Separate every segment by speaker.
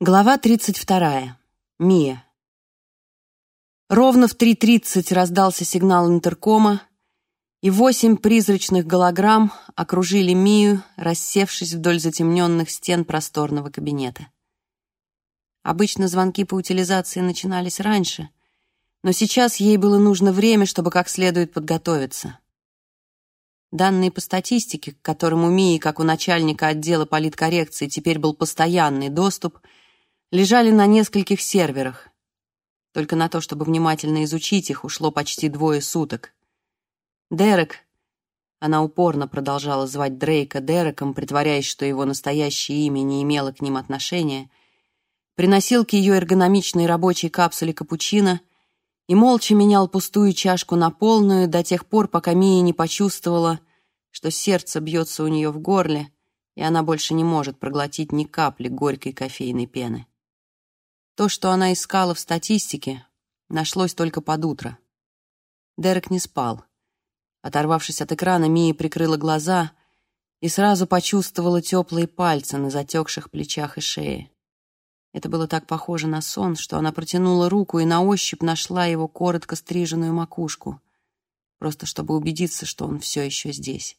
Speaker 1: Глава 32. Мия. Ровно в 3.30 раздался сигнал интеркома, и восемь призрачных голограмм окружили Мию, рассевшись вдоль затемненных стен просторного кабинета. Обычно звонки по утилизации начинались раньше, но сейчас ей было нужно время, чтобы как следует подготовиться. Данные по статистике, к которым у Мии, как у начальника отдела политкоррекции, теперь был постоянный доступ — лежали на нескольких серверах. Только на то, чтобы внимательно изучить их, ушло почти двое суток. Дерек, она упорно продолжала звать Дрейка Дереком, притворяясь, что его настоящее имя не имело к ним отношения, приносил к ее эргономичной рабочей капсуле капучино и молча менял пустую чашку на полную до тех пор, пока Мия не почувствовала, что сердце бьется у нее в горле, и она больше не может проглотить ни капли горькой кофейной пены. То, что она искала в статистике, нашлось только под утро. Дерек не спал. Оторвавшись от экрана, Мия прикрыла глаза и сразу почувствовала теплые пальцы на затекших плечах и шее. Это было так похоже на сон, что она протянула руку и на ощупь нашла его коротко стриженную макушку, просто чтобы убедиться, что он все еще здесь.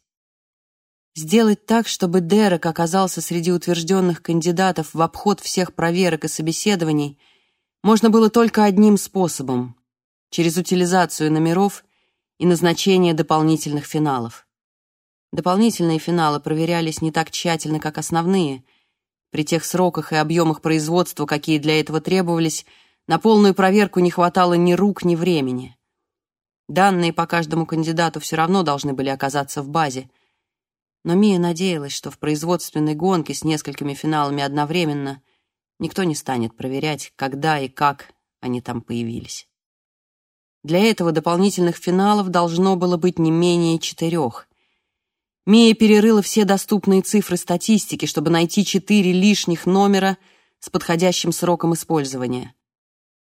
Speaker 1: Сделать так, чтобы Дерек оказался среди утвержденных кандидатов в обход всех проверок и собеседований, можно было только одним способом — через утилизацию номеров и назначение дополнительных финалов. Дополнительные финалы проверялись не так тщательно, как основные. При тех сроках и объемах производства, какие для этого требовались, на полную проверку не хватало ни рук, ни времени. Данные по каждому кандидату все равно должны были оказаться в базе — но Мия надеялась, что в производственной гонке с несколькими финалами одновременно никто не станет проверять, когда и как они там появились. Для этого дополнительных финалов должно было быть не менее четырех. Мия перерыла все доступные цифры статистики, чтобы найти четыре лишних номера с подходящим сроком использования.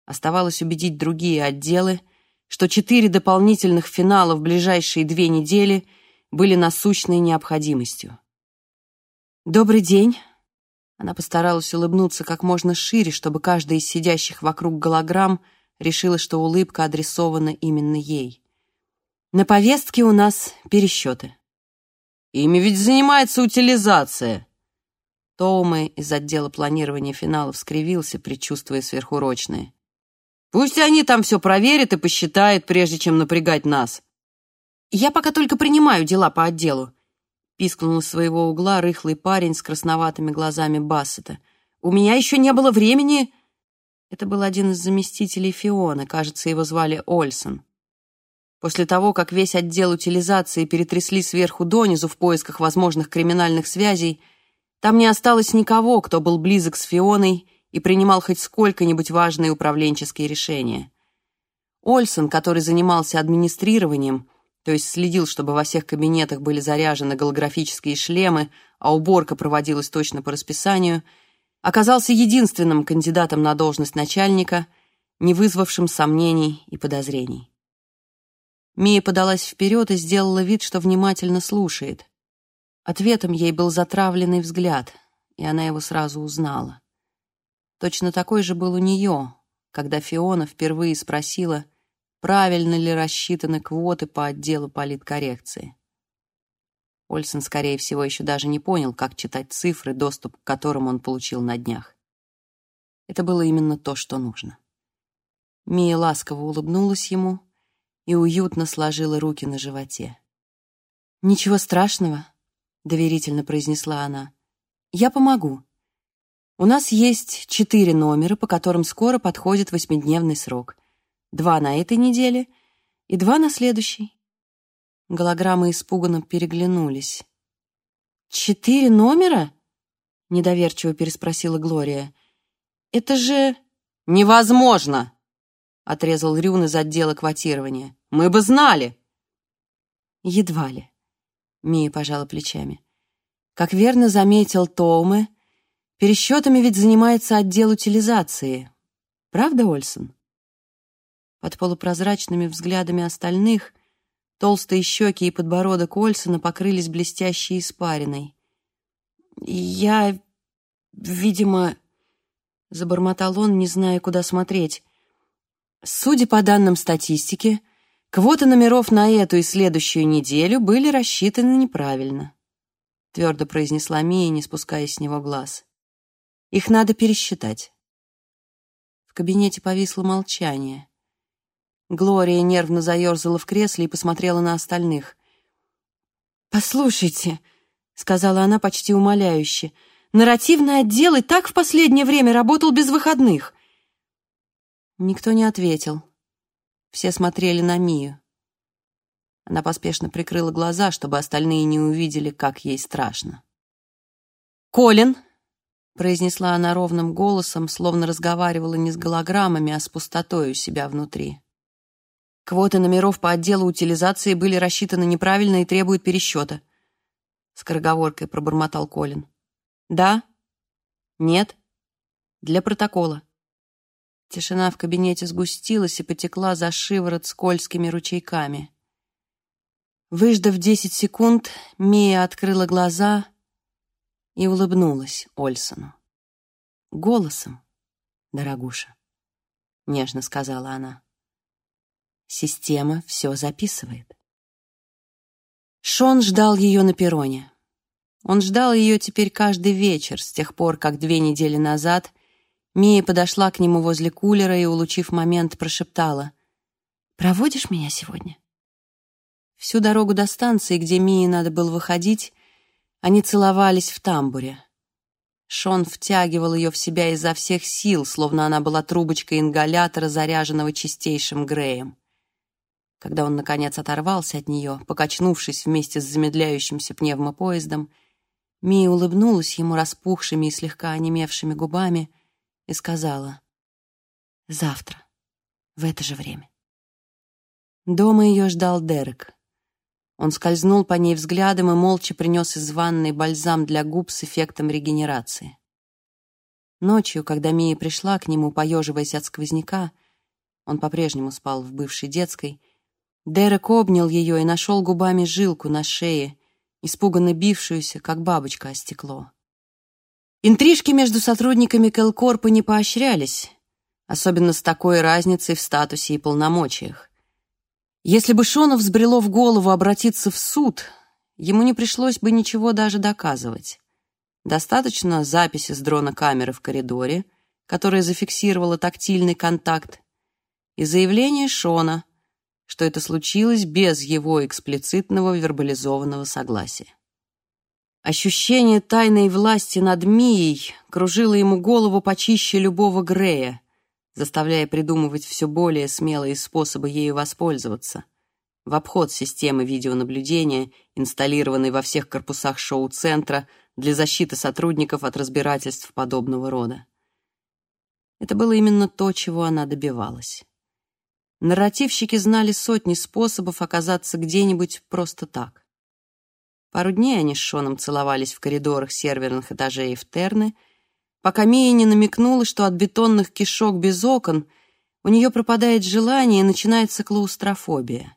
Speaker 1: Оставалось убедить другие отделы, что четыре дополнительных финала в ближайшие две недели — были насущной необходимостью. «Добрый день!» Она постаралась улыбнуться как можно шире, чтобы каждая из сидящих вокруг голограмм решила, что улыбка адресована именно ей. «На повестке у нас пересчеты».
Speaker 2: «Ими ведь занимается утилизация!»
Speaker 1: Тоуме из отдела планирования финалов скривился, предчувствуя сверхурочные.
Speaker 2: «Пусть они там все проверят и посчитают, прежде чем напрягать нас.
Speaker 1: «Я пока только принимаю дела по отделу», — пискнул из своего угла рыхлый парень с красноватыми глазами Бассета. «У меня еще не было времени...» Это был один из заместителей Фиона, кажется, его звали Ольсон. После того, как весь отдел утилизации перетрясли сверху донизу в поисках возможных криминальных связей, там не осталось никого, кто был близок с Фионой и принимал хоть сколько-нибудь важные управленческие решения. Ольсон, который занимался администрированием, то есть следил, чтобы во всех кабинетах были заряжены голографические шлемы, а уборка проводилась точно по расписанию, оказался единственным кандидатом на должность начальника, не вызвавшим сомнений и подозрений. Мия подалась вперед и сделала вид, что внимательно слушает. Ответом ей был затравленный взгляд, и она его сразу узнала. Точно такой же был у нее, когда Фиона впервые спросила — правильно ли рассчитаны квоты по отделу политкоррекции. Ольсен, скорее всего, еще даже не понял, как читать цифры, доступ к которым он получил на днях. Это было именно то, что нужно. Мия ласково улыбнулась ему и уютно сложила руки на животе. «Ничего страшного», — доверительно произнесла она. «Я помогу. У нас есть четыре номера, по которым скоро подходит восьмидневный срок — Два на этой неделе и два на следующей. Голограммы испуганно переглянулись. «Четыре номера?» — недоверчиво переспросила Глория. «Это же...»
Speaker 2: «Невозможно!» — отрезал Рюн из отдела квотирования. «Мы бы знали!»
Speaker 1: «Едва ли», — Мия пожала плечами. «Как верно заметил Тоуме, пересчетами ведь занимается отдел утилизации. Правда, Ольсон?» Под полупрозрачными взглядами остальных толстые щеки и подбородок Ольсона покрылись блестящей испариной. «Я, видимо, Забормотал он, не зная, куда смотреть. Судя по данным статистики, квоты номеров на эту и следующую неделю были рассчитаны неправильно. Твердо произнесла Мия, не спуская с него глаз. Их надо пересчитать. В кабинете повисло молчание. Глория нервно заерзала в кресле и посмотрела на остальных. «Послушайте», — сказала она почти умоляюще, «нарративный отдел и так в последнее время работал без выходных». Никто не ответил. Все смотрели на Мию. Она поспешно прикрыла глаза, чтобы остальные не увидели, как ей страшно. «Колин!» — произнесла она ровным голосом, словно разговаривала не с голограммами, а с пустотой у себя внутри. Квоты номеров по отделу утилизации были рассчитаны неправильно и требуют пересчета. Скороговоркой пробормотал Колин. Да? Нет? Для протокола. Тишина в кабинете сгустилась и потекла за шиворот скользкими ручейками. Выждав десять секунд, Мия открыла глаза и улыбнулась Ольсону. «Голосом, дорогуша», — нежно сказала она. Система все записывает. Шон ждал ее на перроне. Он ждал ее теперь каждый вечер, с тех пор, как две недели назад Мия подошла к нему возле кулера и, улучив момент, прошептала «Проводишь меня сегодня?» Всю дорогу до станции, где Мии надо было выходить, они целовались в тамбуре. Шон втягивал ее в себя изо всех сил, словно она была трубочкой ингалятора, заряженного чистейшим Греем. Когда он, наконец, оторвался от нее, покачнувшись вместе с замедляющимся пневмопоездом, Мия улыбнулась ему распухшими и слегка онемевшими губами и сказала «Завтра, в это же время». Дома ее ждал Дерек. Он скользнул по ней взглядом и молча принес из ванной бальзам для губ с эффектом регенерации. Ночью, когда Мия пришла к нему, поеживаясь от сквозняка, он по-прежнему спал в бывшей детской, Дерек обнял ее и нашел губами жилку на шее, испуганно бившуюся, как бабочка о стекло. Интрижки между сотрудниками Келкорпа не поощрялись, особенно с такой разницей в статусе и полномочиях. Если бы Шону взбрело в голову обратиться в суд, ему не пришлось бы ничего даже доказывать. Достаточно записи с дрона камеры в коридоре, которая зафиксировала тактильный контакт, и заявление Шона, что это случилось без его эксплицитного вербализованного согласия. Ощущение тайной власти над Мией кружило ему голову почище любого Грея, заставляя придумывать все более смелые способы ею воспользоваться, в обход системы видеонаблюдения, инсталлированной во всех корпусах шоу-центра для защиты сотрудников от разбирательств подобного рода. Это было именно то, чего она добивалась. Нарративщики знали сотни способов оказаться где-нибудь просто так. Пару дней они с Шоном целовались в коридорах серверных этажей в Терны, пока Мия не намекнула, что от бетонных кишок без окон у нее пропадает желание и начинается клаустрофобия.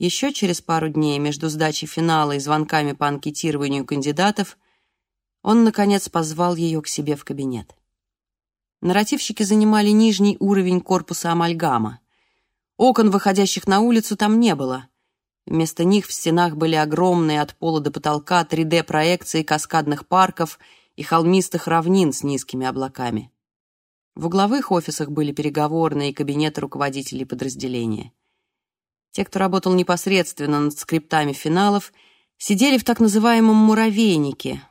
Speaker 1: Еще через пару дней между сдачей финала и звонками по анкетированию кандидатов он, наконец, позвал ее к себе в кабинет. Нарративщики занимали нижний уровень корпуса амальгама. Окон, выходящих на улицу, там не было. Вместо них в стенах были огромные от пола до потолка 3D-проекции каскадных парков и холмистых равнин с низкими облаками. В угловых офисах были переговорные кабинеты руководителей подразделения. Те, кто работал непосредственно над скриптами финалов, сидели в так называемом «муравейнике»,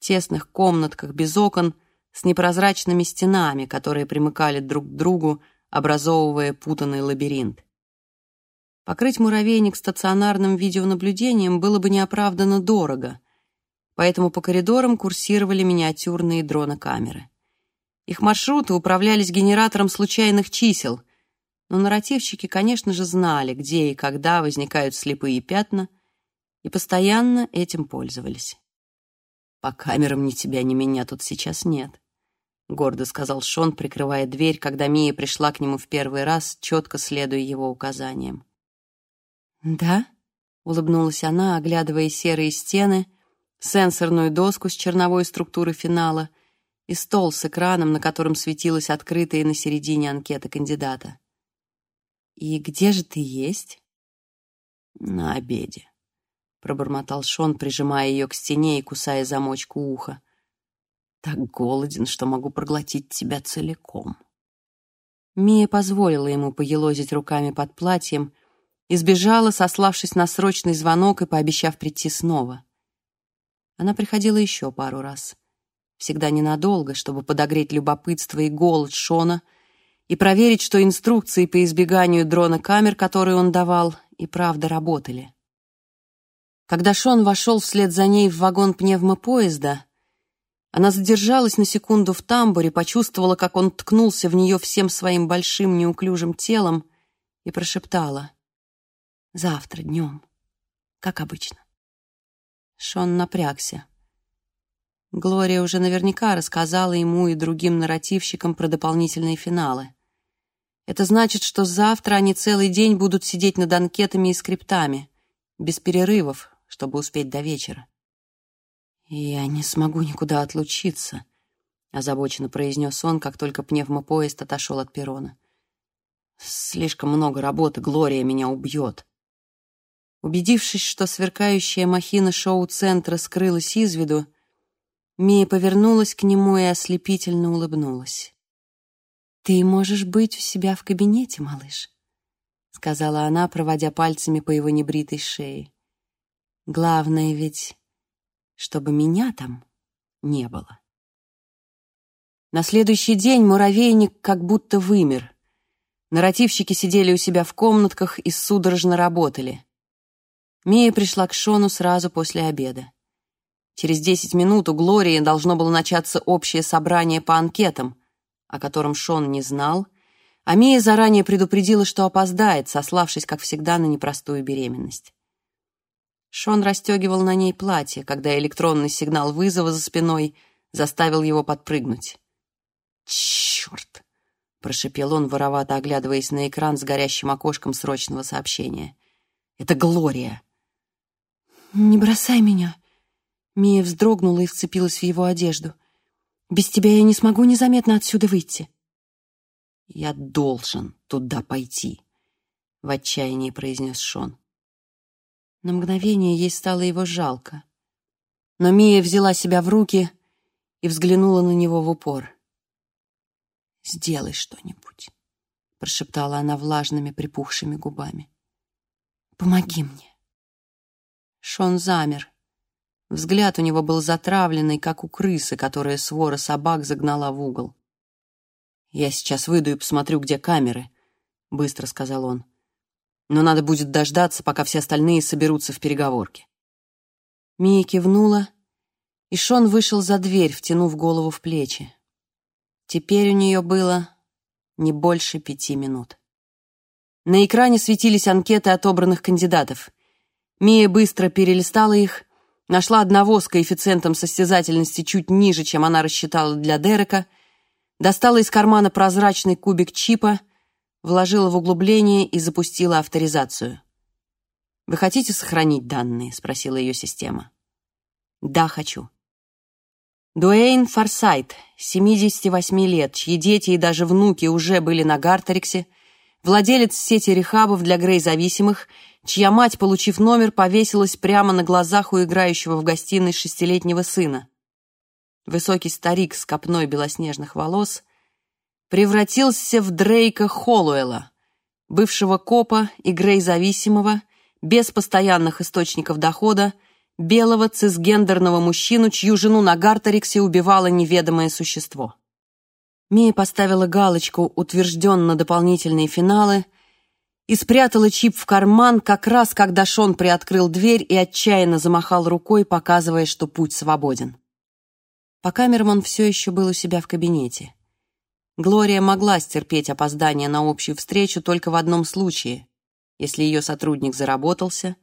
Speaker 1: тесных комнатках без окон, с непрозрачными стенами, которые примыкали друг к другу, образовывая путанный лабиринт. Покрыть муравейник стационарным видеонаблюдением было бы неоправданно дорого, поэтому по коридорам курсировали миниатюрные дронокамеры. Их маршруты управлялись генератором случайных чисел, но нарративщики, конечно же, знали, где и когда возникают слепые пятна, и постоянно этим пользовались. «По камерам ни тебя, ни меня тут сейчас нет», — гордо сказал Шон, прикрывая дверь, когда Мия пришла к нему в первый раз, четко следуя его указаниям. «Да?» — улыбнулась она, оглядывая серые стены, сенсорную доску с черновой структурой финала и стол с экраном, на котором светилась открытая на середине анкета кандидата. «И где же ты есть?»
Speaker 2: «На обеде», — пробормотал Шон, прижимая ее к стене и кусая замочку уха. «Так голоден, что могу проглотить тебя целиком».
Speaker 1: Мия позволила ему поелозить руками под платьем и сбежала, сославшись на срочный звонок и пообещав прийти снова. Она приходила еще пару раз. Всегда ненадолго, чтобы подогреть любопытство и голод Шона и проверить, что инструкции по избеганию дрона камер, которые он давал, и правда работали. Когда Шон вошел вслед за ней в вагон пневмопоезда, она задержалась на секунду в тамбуре, почувствовала, как он ткнулся в нее всем своим большим неуклюжим телом и прошептала «Завтра днем, как обычно». Шон напрягся. Глория уже наверняка рассказала ему и другим нарративщикам про дополнительные финалы. Это значит, что завтра они целый день будут сидеть над анкетами и скриптами, без перерывов, чтобы успеть до вечера. «Я не смогу никуда отлучиться», — озабоченно произнес он, как только пневмопоезд отошел от перрона. «Слишком много работы, Глория меня убьет». Убедившись, что сверкающая махина шоу-центра скрылась из виду, Мия повернулась к нему и ослепительно улыбнулась. «Ты можешь быть у себя в кабинете, малыш», — сказала она, проводя пальцами по его небритой шее. «Главное ведь чтобы меня там не было. На следующий день муравейник как будто вымер. Нарративщики сидели у себя в комнатках и судорожно работали. Мия пришла к Шону сразу после обеда. Через десять минут у Глории должно было начаться общее собрание по анкетам, о котором Шон не знал, а Мия заранее предупредила, что опоздает, сославшись, как всегда, на непростую беременность. Шон расстегивал на ней платье, когда электронный сигнал вызова за спиной заставил его подпрыгнуть. «Черт!» — прошепел он, воровато оглядываясь на экран с горящим окошком срочного сообщения. «Это Глория!» «Не бросай меня!» Мия вздрогнула и вцепилась в его одежду. «Без тебя я не смогу незаметно отсюда выйти».
Speaker 2: «Я должен туда пойти», — в отчаянии произнес Шон.
Speaker 1: На мгновение ей стало его жалко. Но Мия взяла себя в руки и взглянула на него в упор.
Speaker 2: «Сделай что-нибудь», — прошептала она влажными припухшими губами.
Speaker 1: «Помоги мне». Шон замер. Взгляд у него был затравленный, как у крысы, которая свора собак загнала в угол.
Speaker 2: «Я сейчас выйду и посмотрю, где камеры», — быстро сказал он но надо будет дождаться, пока все остальные соберутся в переговорке.
Speaker 1: Мия кивнула, и Шон вышел за дверь, втянув голову в плечи. Теперь у нее было не больше пяти минут. На экране светились анкеты отобранных кандидатов. Мия быстро перелистала их, нашла одного с коэффициентом состязательности чуть ниже, чем она рассчитала для Дерека, достала из кармана прозрачный кубик чипа — вложила в углубление и запустила авторизацию. «Вы хотите сохранить данные?» — спросила ее система. «Да, хочу». Дуэйн Форсайт, 78 лет, чьи дети и даже внуки уже были на Гартериксе, владелец сети рехабов для грей-зависимых, чья мать, получив номер, повесилась прямо на глазах у играющего в гостиной шестилетнего сына. Высокий старик с копной белоснежных волос — превратился в Дрейка Холлуэлла, бывшего копа и грей-зависимого, без постоянных источников дохода, белого цисгендерного мужчину, чью жену на Гартериксе убивало неведомое существо. Мия поставила галочку «Утвержден дополнительные финалы» и спрятала чип в карман, как раз когда Шон приоткрыл дверь и отчаянно замахал рукой, показывая, что путь свободен. По камерам он все еще был у себя в кабинете. Глория могла стерпеть опоздание на общую встречу только в одном случае, если ее сотрудник заработался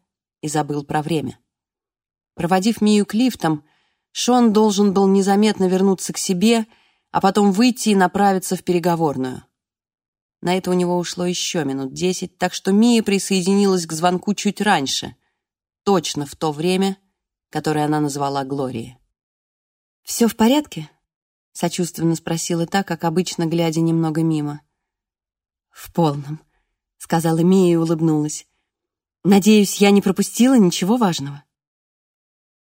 Speaker 1: и забыл про время. Проводив Мию к лифтам, Шон должен был незаметно вернуться к себе, а потом выйти и направиться в переговорную. На это у него ушло еще минут десять, так что Мия присоединилась к звонку чуть раньше, точно в то время, которое она назвала Глорией. «Все в порядке?» — сочувственно спросила та, как обычно, глядя немного мимо. «В полном», — сказала Мия и улыбнулась. «Надеюсь, я не пропустила ничего важного».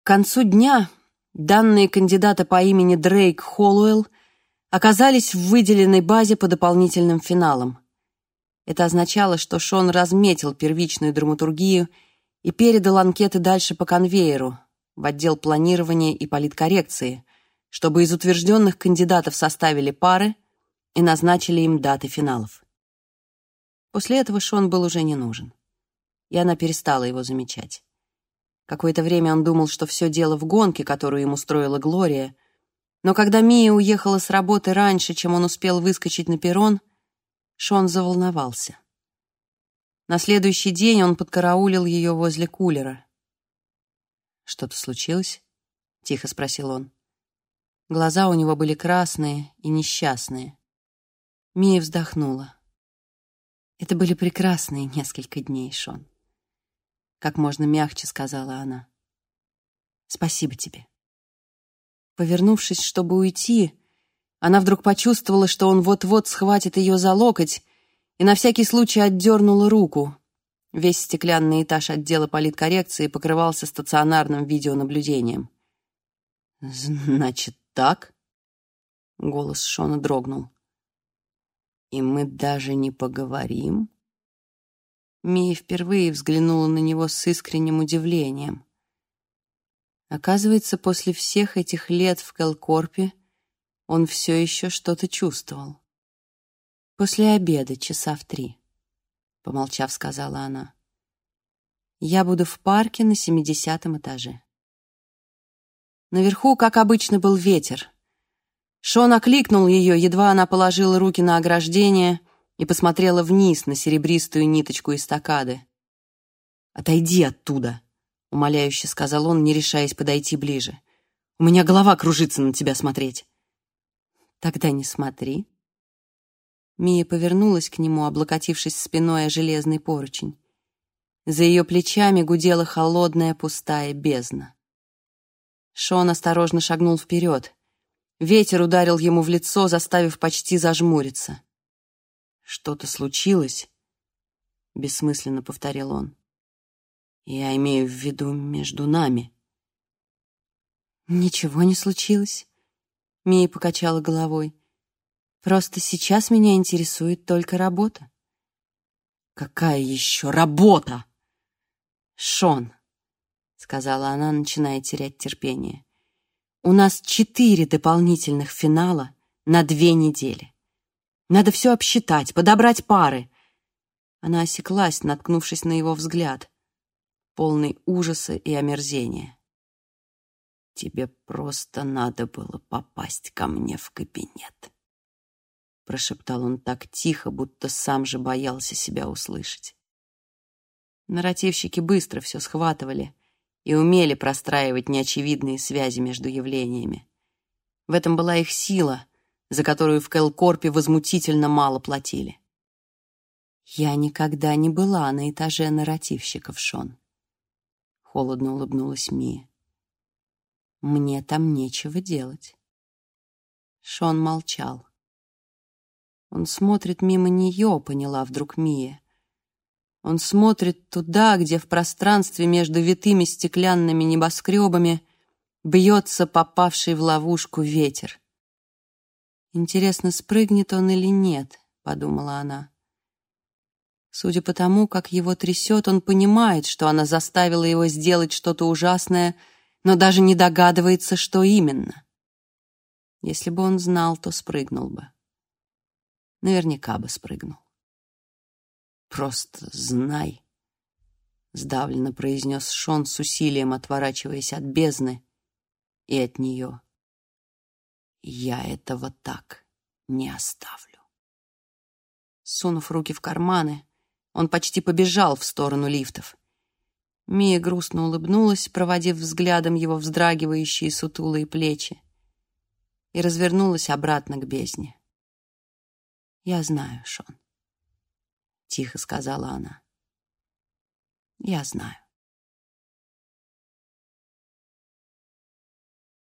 Speaker 1: К концу дня данные кандидата по имени Дрейк Холлуэлл оказались в выделенной базе по дополнительным финалам. Это означало, что Шон разметил первичную драматургию и передал анкеты дальше по конвейеру, в отдел планирования и политкоррекции, чтобы из утвержденных кандидатов составили пары и назначили им даты финалов. После этого Шон был уже не нужен, и она перестала его замечать. Какое-то время он думал, что все дело в гонке, которую ему устроила Глория, но когда Мия уехала с работы раньше, чем он успел выскочить на перрон, Шон заволновался. На следующий день он подкараулил ее возле кулера. «Что-то случилось?» — тихо спросил он. Глаза у него были красные и несчастные. Мия вздохнула. Это были прекрасные несколько дней, Шон. Как можно мягче сказала она. Спасибо тебе. Повернувшись, чтобы уйти, она вдруг почувствовала, что он вот-вот схватит ее за локоть, и на всякий случай отдернула руку. Весь стеклянный этаж отдела политкоррекции покрывался стационарным видеонаблюдением. «Значит, так?» — голос Шона дрогнул. «И мы даже не поговорим?» Мия впервые взглянула на него с искренним удивлением. Оказывается, после всех этих лет в Келкорпе он все еще что-то чувствовал. «После обеда, часа в три», — помолчав, сказала она. «Я буду в парке на семидесятом этаже». Наверху, как обычно, был ветер. Шон окликнул ее, едва она положила руки на ограждение — и посмотрела вниз на серебристую ниточку эстакады. «Отойди оттуда», — умоляюще сказал он, не решаясь подойти ближе. «У меня голова кружится на тебя смотреть». «Тогда не смотри». Мия повернулась к нему, облокотившись спиной о железный поручень. За ее плечами гудела холодная пустая бездна. Шон осторожно шагнул вперед. Ветер ударил ему в лицо, заставив почти зажмуриться. «Что-то случилось?» — бессмысленно повторил он. «Я имею в виду между нами». «Ничего не случилось», — Мия покачала головой. «Просто сейчас меня интересует только работа». «Какая еще работа?» «Шон», — сказала она, начиная терять терпение. «У нас четыре дополнительных финала на две недели. Надо все обсчитать, подобрать пары. Она осеклась, наткнувшись на его взгляд, полный ужаса и омерзения. «Тебе просто надо было попасть ко мне в кабинет», — прошептал он так тихо, будто сам же боялся себя услышать. Нарративщики быстро все схватывали и умели простраивать неочевидные связи между явлениями. В этом была их сила — за которую в Кэлкорпе возмутительно мало платили. «Я никогда не была на этаже нарративщиков, Шон», — холодно улыбнулась Мия. «Мне там нечего делать». Шон молчал. Он смотрит мимо нее, поняла вдруг Мия. Он смотрит туда, где в пространстве между витыми стеклянными небоскребами бьется попавший в ловушку ветер. «Интересно, спрыгнет он или нет?» — подумала она. Судя по тому, как его трясет, он понимает, что она заставила его сделать что-то ужасное, но даже не догадывается, что именно. Если бы он знал, то спрыгнул бы. Наверняка бы спрыгнул. «Просто знай», — сдавленно произнес Шон с усилием, отворачиваясь от бездны и от нее. Я этого так не оставлю. Сунув руки в карманы, он почти побежал в сторону лифтов. Мия грустно улыбнулась, проводив взглядом его вздрагивающие сутулые плечи, и развернулась обратно к бездне. «Я знаю, Шон», — тихо сказала она. «Я знаю».